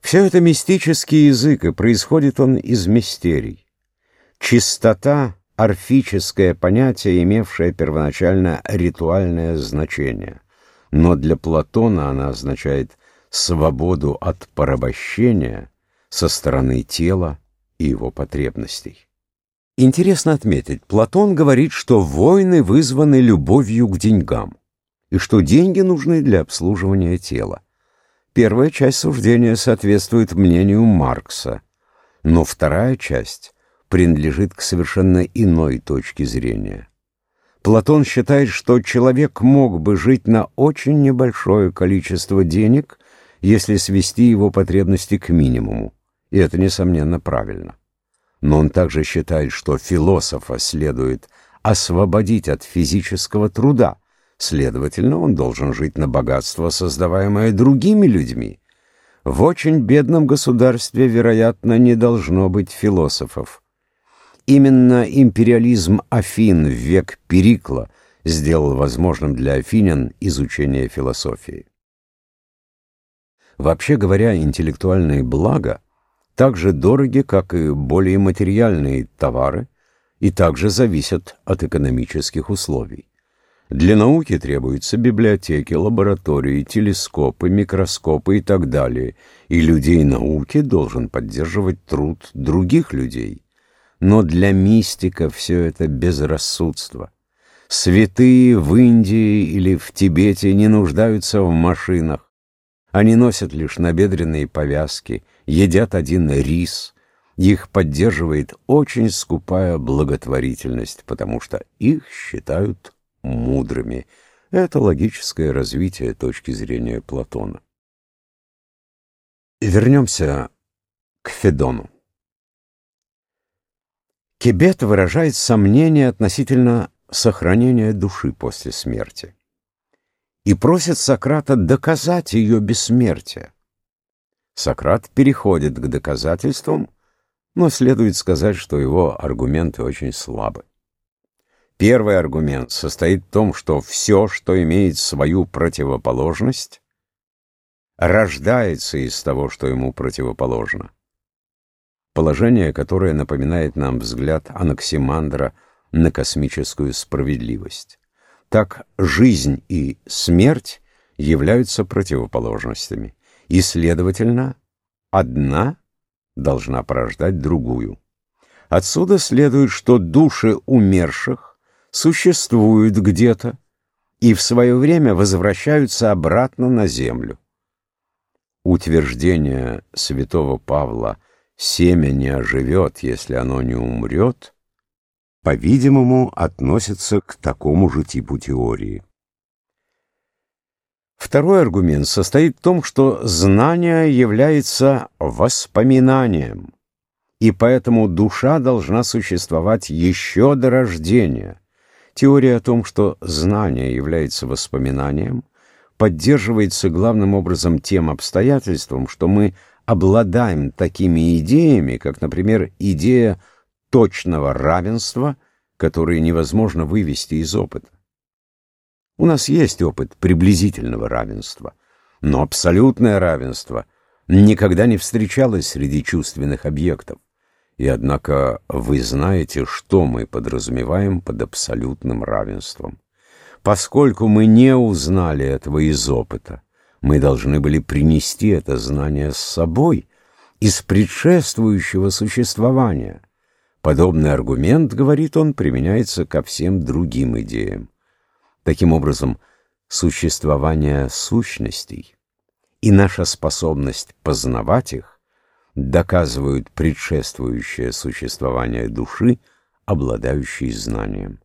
Все это мистический язык, и происходит он из мистерий. Чистота — орфическое понятие, имевшее первоначально ритуальное значение. Но для Платона она означает свободу от порабощения со стороны тела и его потребностей. Интересно отметить, Платон говорит, что войны вызваны любовью к деньгам, и что деньги нужны для обслуживания тела. Первая часть суждения соответствует мнению Маркса, но вторая часть принадлежит к совершенно иной точке зрения. Платон считает, что человек мог бы жить на очень небольшое количество денег, если свести его потребности к минимуму, и это, несомненно, правильно. Но он также считает, что философа следует освободить от физического труда, следовательно, он должен жить на богатство, создаваемое другими людьми. В очень бедном государстве, вероятно, не должно быть философов. Именно империализм Афин в век Перикла сделал возможным для афинян изучение философии. Вообще говоря, интеллектуальные блага так же дороги, как и более материальные товары, и также зависят от экономических условий. Для науки требуются библиотеки, лаборатории, телескопы, микроскопы и так далее, и людей науки должен поддерживать труд других людей. Но для мистика все это безрассудство. Святые в Индии или в Тибете не нуждаются в машинах, они носят лишь набедренные повязки, едят один рис. Их поддерживает очень скупая благотворительность, потому что их считают мудрыми. Это логическое развитие точки зрения Платона. Вернемся к Федону. Кебет выражает сомнение относительно сохранения души после смерти и просит Сократа доказать ее бессмертие. Сократ переходит к доказательствам, но следует сказать, что его аргументы очень слабы. Первый аргумент состоит в том, что все, что имеет свою противоположность, рождается из того, что ему противоположно. Положение, которое напоминает нам взгляд Анаксимандра на космическую справедливость. Так жизнь и смерть являются противоположностями, и, следовательно, одна должна порождать другую. Отсюда следует, что души умерших существуют где-то и в свое время возвращаются обратно на землю. Утверждение святого Павла «семя не оживет, если оно не умрет» по-видимому, относится к такому же типу теории. Второй аргумент состоит в том, что знание является воспоминанием, и поэтому душа должна существовать еще до рождения. Теория о том, что знание является воспоминанием, поддерживается главным образом тем обстоятельством, что мы обладаем такими идеями, как, например, идея точного равенства, которое невозможно вывести из опыта. У нас есть опыт приблизительного равенства, но абсолютное равенство никогда не встречалось среди чувственных объектов. И однако вы знаете, что мы подразумеваем под абсолютным равенством. Поскольку мы не узнали этого из опыта, мы должны были принести это знание с собой из предшествующего существования – Подобный аргумент, говорит он, применяется ко всем другим идеям. Таким образом, существование сущностей и наша способность познавать их доказывают предшествующее существование души, обладающей знанием.